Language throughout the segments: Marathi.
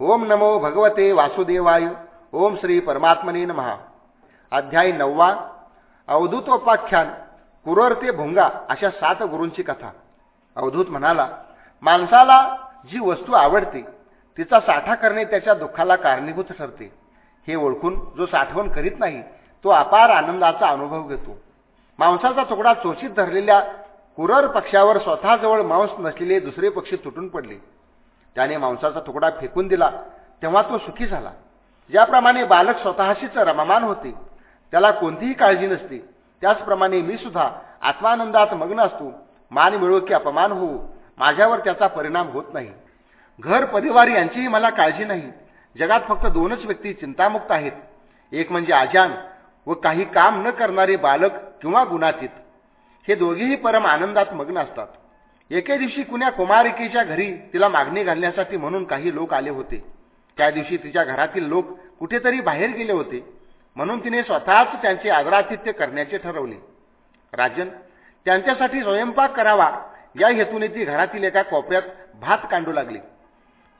ओम नमो भगवते वासुदेवाय ओम श्री परमात्मने महा अध्याय नववा अवधूतोपाख्यान कुरर ते भुंगा अशा सात गुरूंची कथा. अवधूत म्हणाला माणसाला जी वस्तू आवडते तिचा साठा करणे त्याच्या दुःखाला कारणीभूत ठरते. हे ओळखून जो साठवण करीत नाही तो अपार आनंदाचा अनुभव घेतो. मांसाचा तुकडा चोचीत धरलेल्या कुरर पक्षावर स्वतःजवळ मांस नसलेले दुसरे पक्षी तुटून पडले. त्याने मांसाचा तुकडा फेकून दिला तेव्हा तो सुखी झाला. ज्याप्रमाणे बालक स्वतःशीच रममान होते त्याला कोणतीही काळजी नसते. त्याचप्रमाणे मी सुद्धा आत्मानंदात मग्न असतो. मान मिळो की अपमान होऊ. माझ्यावर त्याचा परिणाम होत नाही. घर परिवार यांचीही मला काळजी नाही. जगात फक्त दोनच व्यक्ती चिंतामुक्त आहेत. एक म्हणजे आजान व काही काम न करणारे बालक किंवा गुणातीत. हे दोघेही परम आनंदात मग्न असतात. एके दिवशी कुण्या कुमारिकेच्या घरी तिला मागणी घालण्यासाठी म्हणून काही लोक आले होते. त्या दिवशी तिच्या घरातील लोक कुठेतरी बाहेर गेले होते. म्हणून तिने स्वतःच त्यांचे आदरातिथ्य करण्याचे ठरवले. राजन त्यांच्यासाठी स्वयंपाक करावा. या हेतूने ती घरातील एका कोपऱ्यात भात कांडू लागली.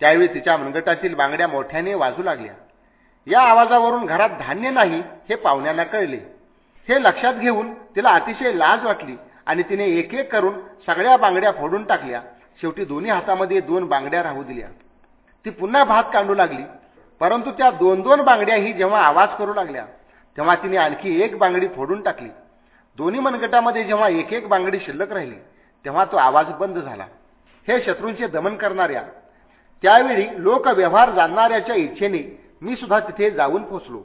त्यावेळी तिच्या मनगटातील बांगड्या मोठ्याने वाजू लागल्या. या आवाजावरून घरात धान्य नाही हे पाहुण्यांना कळले. हे लक्षात घेऊन तिला अतिशय लाज वाटली आणि तिने एक एक करून सगळ्या बांगड्या फोडून टाकल्या. शेवटी दोन्ही हातामध्ये दोन बांगड्या राहू दिल्या. ती पुन्हा भात कांडू लागली. परंतु त्या दोन दोन बांगड्याही जेव्हा आवाज करू लागल्या तेव्हा तिने आणखी एक बांगडी फोडून टाकली. दोन्ही मनगटामध्ये जेव्हा एक एक बांगडी शिल्लक राहिली तेव्हा तो आवाज बंद झाला. हे शत्रूंचे दमन करणाऱ्या त्यावेळी लोकव्यवहार जाणणाऱ्याच्या इच्छेने मी सुद्धा तिथे जाऊन पोचलो.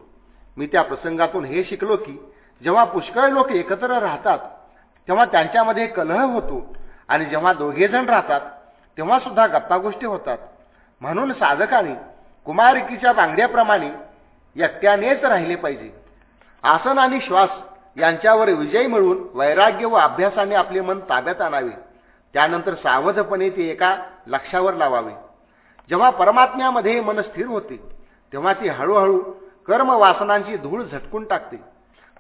मी त्या प्रसंगातून हे शिकलो की जेव्हा पुष्कळ लोक एकत्र राहतात तेव्हा त्यांच्यामध्ये कलह होतो. आणि जेव्हा दोघेजण राहतात तेव्हा सुद्धा गप्पा गोष्टी होतात. म्हणून साधकाने कुमारिकीच्या बांगड्याप्रमाणे एकट्यानेच राहिले पाहिजे. आसन आणि श्वास यांच्यावर विजय मिळवून वैराग्य व अभ्यासाने आपले मन ताब्यात आणावे. त्यानंतर सावधपणे ते एका लक्षावर लावावे. जेव्हा परमात्म्यामध्ये मन स्थिर होते तेव्हा ती हळूहळू कर्म वासनांची धूळ झटकून टाकते.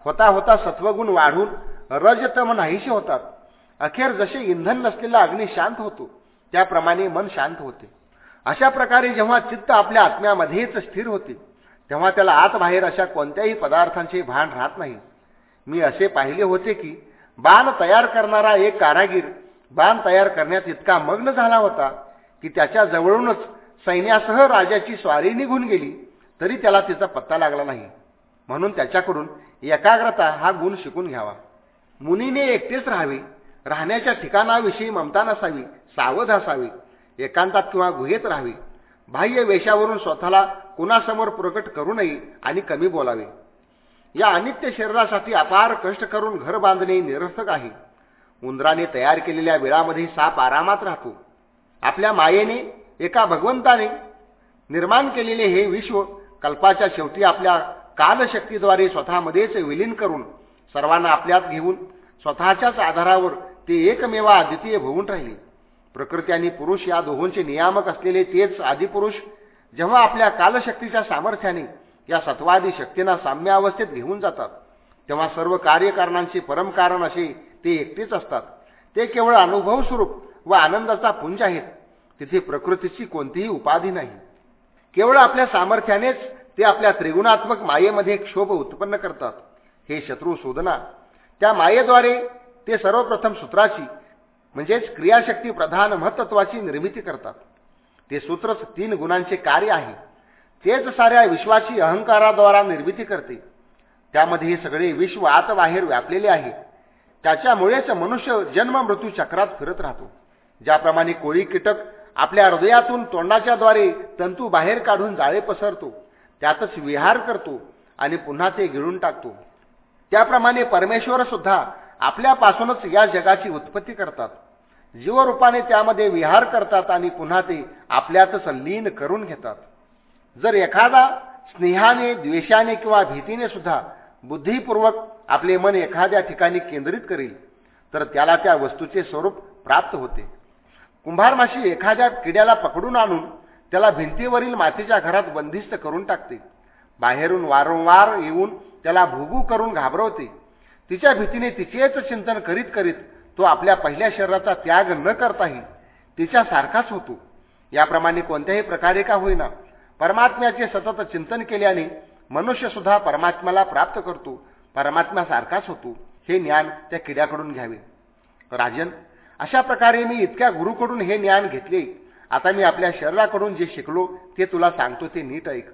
होता होता सत्वगुण वाढून रजतम नाहीशी होतात. अखेर जसे इंधन नसलेला अग्नी शांत होतो त्याप्रमाणे मन शांत होते. अशा प्रकारे जेव्हा चित्त आपल्या आत्म्यामध्येच स्थिर होते तेव्हा त्याला आतबाहेर अशा कोणत्याही पदार्थांचे भान राहत नाही. मी असे पाहिले होते की बाण तयार करणारा एक कारागीर बाण तयार करण्यात इतका मग्न झाला होता की त्याच्या जवळूनच सैन्यासह राजाची स्वारी निघून गेली तरी त्याला तिचा पत्ता लागला नाही. म्हणून त्याच्याकडून एकाग्रता हा गुण शिकून घ्यावा. मुनीने एकटेच राहावे. राहण्याच्या ठिकाणाविषयी ममता नसावी सावध असावी एकांतात किंवा गुहेत राहावी. बाह्य वेशावरून स्वतःला कुणासमोर प्रकट करू नये आणि कमी बोलावे. या अनित्य शरीरासाठी अपार कष्ट करून घर बांधणे निरर्थक आहे. उंदराने तयार केलेल्या वेळामध्ये साप आरामात राहतो. आपल्या मायेने एका भगवंताने निर्माण केलेले हे विश्व कल्पाच्या शेवटी आपल्या कालशक्तीद्वारे स्वतःमध्येच विलीन करून सर्वांना आपल्यात घेऊन स्वतःच्याच आधारावर ते एकमेवा अद्वितीय होऊन राहिले. प्रकृती आणि पुरुष या दोहोंचे नियामक असलेले तेच आदिपुरुष जेव्हा आपल्या कालशक्तीच्या सामर्थ्याने या सत्वादी शक्तींना साम्यावस्थेत घेऊन जातात तेव्हा सर्व कार्यकारणांचे परमकारण असे ते एकटेच असतात. ते केवळ अनुभव स्वरूप व आनंदाचा पुंज आहेत. तिथे प्रकृतीची कोणतीही उपाधी नाही. केवळ आपल्या सामर्थ्यानेच ते आपल्या त्रिगुणात्मक मायेमध्ये क्षोभ उत्पन्न करतात. हे शत्रू शोधना त्या मायेद्वारे ते सर्वप्रथम सूत्राची म्हणजेच क्रियाशक्ती प्रधान महत्त्वाची निर्मिती करतात. ते सूत्रच तीन गुणांचे कार्य आहे. तेच साऱ्या विश्वाची अहंकाराद्वारा निर्मिती करते. त्यामध्ये हे सगळे विश्व आतबाहेर व्यापलेले आहे. त्याच्यामुळेच मनुष्य जन्म मृत्यू चक्रात फिरत राहतो. ज्याप्रमाणे कोळी कीटक आपल्या हृदयातून तोंडाच्याद्वारे तंतू बाहेर काढून जाळे पसरतो. त्यातच विहार करतो आणि पुन्हा ते गिळून टाकतो. त्याप्रमाणे परमेश्वर सुद्धा आपल्यापासूनच या जगाची उत्पत्ती करतात. जीवरूपाने त्यामध्ये विहार करतात आणि पुन्हा ते आपल्यातच लीन करून घेतात. जर एखादा स्नेहाने द्वेषाने किंवा भीतीने सुद्धा बुद्धिपूर्वक आपले मन एखाद्या ठिकाणी केंद्रित करेल तर त्याला त्या वस्तूचे स्वरूप प्राप्त होते. कुंभारमाशी एखाद्या किड्याला पकडून आणून त्याला भिंतीवरील मातीच्या घरात बंदिस्त करून टाकते. बाहेरून वारंवार येऊन त्याला भुगू करून घाबरवते. तिच्या भीतीने तिचेच चिंतन करीत करीत तो आपल्या पहिल्या शरीराचा त्याग न करताही तिच्यासारखाच होतो. याप्रमाणे कोणत्याही प्रकारे का होईना परमात्म्याचे सतत चिंतन केल्याने मनुष्य सुद्धा परमात्म्याला प्राप्त करतो परमात्म्यासारखाच होतो हे ज्ञान त्या किड्याकडून घ्यावे. राजन अशा प्रकारे मी इतक्या गुरुकडून हे ज्ञान घेतले. आता मी आपल्या शरीराकडून जे शिकलो ते तुला सांगतो ते नीट ऐक.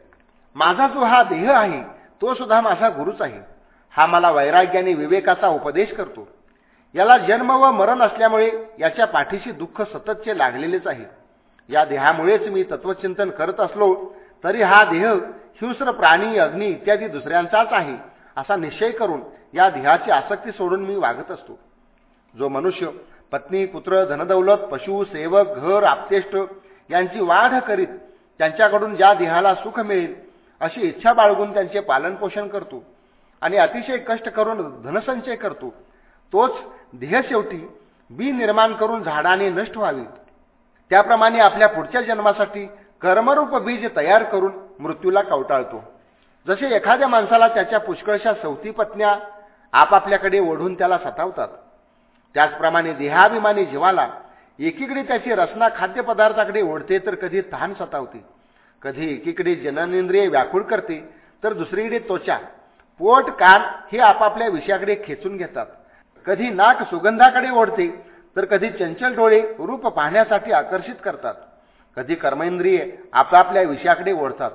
माझा जो हा देह आहे तो सुद्धा माझा गुरुच आहे. हा मला वैराग्याने विवेकाचा उपदेश करतो. याला जन्म व मरण असल्यामुळे याच्या पाठीशी दुःख सततचे लागलेलेच आहे. या देहामुळेच मी तत्वचिंतन करत असलो तरी हा देह हिंस्र प्राणी अग्नी इत्यादी दुसऱ्यांचाच आहे असा निश्चय करून या देहाची आसक्ती सोडून मी वागत असतो. जो मनुष्य पत्नी पुत्र धनदौलत पशु सेवक घर आपतेष्ट यांची वाढ करीत त्यांच्याकडून ज्या देहाला सुख मिळेल अशी इच्छा बाळगून त्यांचे पालनपोषण करतो आणि अतिशय कष्ट करून धनसंचय करतो. तोच ध्येयशेवटी शेवटी बी निर्माण करून झाडाने नष्ट व्हावी त्याप्रमाणे आपल्या पुढच्या जन्मासाठी कर्मरूप बीज तयार करून मृत्यूला कवटाळतो. जसे एखाद्या माणसाला त्याच्या पुष्कळशा सवती पत्न्या आपापल्याकडे ओढून त्याला सतावतात. त्याचप्रमाणे देहाभिमानी जीवाला एकीकडे त्याची रचना खाद्यपदार्थाकडे ओढते तर कधी तहान सतावते. कधी एकीकडे जननेंद्रिय व्याकुळ करते तर दुसरीकडे त्वचा. पोट कान हे आपापल्या विषयाकडे खेचून घेतात. कधी नाक सुगंधाकडे ओढते तर कधी चंचल डोळे रूप पाहण्यासाठी आकर्षित करतात. कधी कर्मेंद्रिय आपापल्या विषयाकडे ओढतात.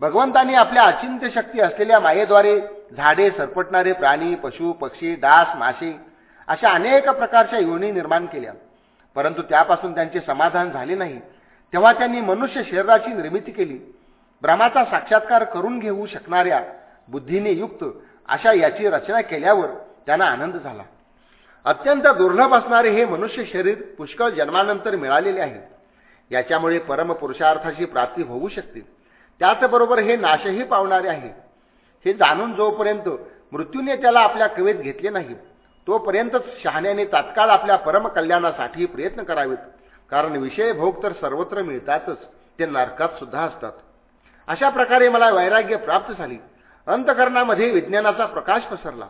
भगवंतांनी आपल्या अचिंत्य शक्ती असलेल्या मायेद्वारे झाडे सरपटणारे प्राणी पशु पक्षी डास मासे अशा अनेक प्रकारच्या योनी निर्माण केल्या. परंतु त्यापासून त्यांचे समाधान झाले नाही. तेव्हा त्यांनी मनुष्य शरीराची निर्मिती केली. ब्रह्माचा साक्षात्कार करून घेऊ शकणाऱ्या बुद्धीने युक्त अशा याची रचना केल्यावर त्यांना आनंद झाला. अत्यंत दुर्लभ असणारे हे मनुष्य शरीर पुष्कळ जन्मानंतर मिळालेले आहे. याच्यामुळे परमपुरुषार्थाची प्राप्ती होऊ शकते. त्याचबरोबर हे नाशही पावणारे आहे. हे जाणून जोपर्यंत मृत्यूने त्याला आपल्या कवेत घेतले नाही तोपर्यंतच शहाण्याने तात्काळ आपल्या परमकल्याणासाठी प्रयत्न करावेत. कारण विषय भोग तर सर्वत्र मिळतातच ते नरकात सुद्धा असतात. अशा प्रकारे मला वैराग्य प्राप्त झाली. अंतकरणामध्ये विज्ञानाचा प्रकाश पसरला.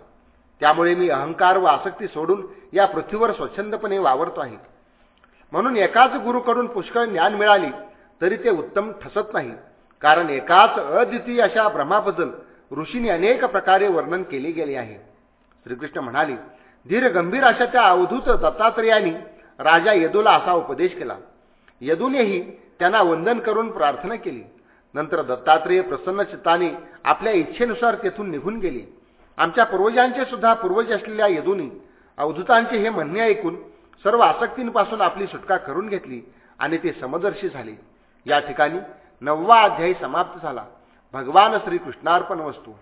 त्यामुळे मी अहंकार व आसक्ती सोडून या पृथ्वीवर स्वच्छंदपणे वावरतो आहे. म्हणून एकाच गुरुकडून पुष्कळ ज्ञान मिळाले तरी ते उत्तम ठसत नाही. कारण एकाच अद्वितीय अशा भ्रमाबद्दल ऋषीने अनेक प्रकारे वर्णन केले गेले आहे. श्रीकृष्ण म्हणाले धीर गंभीर अशा त्या अवधूत दत्तात्रयानी राजा यदूला असा उपदेश केला. यदूनेही त्यांना वंदन करून प्रार्थना केली. नंतर दत्तात्रेय प्रसन्न चित्ताने आपल्या इच्छेनुसार तेथून निघून गेले. आमच्या पूर्वजांचे सुद्धा पूर्वज असलेल्या यदूनी अवधूतांचे हे म्हणणे ऐकून सर्व आसक्तींपासून आपली सुटका करून घेतली आणि ते समदर्शी झाले. या ठिकाणी नववा अध्यायी समाप्त झाला. भगवान श्रीकृष्णार्पण वस्तू.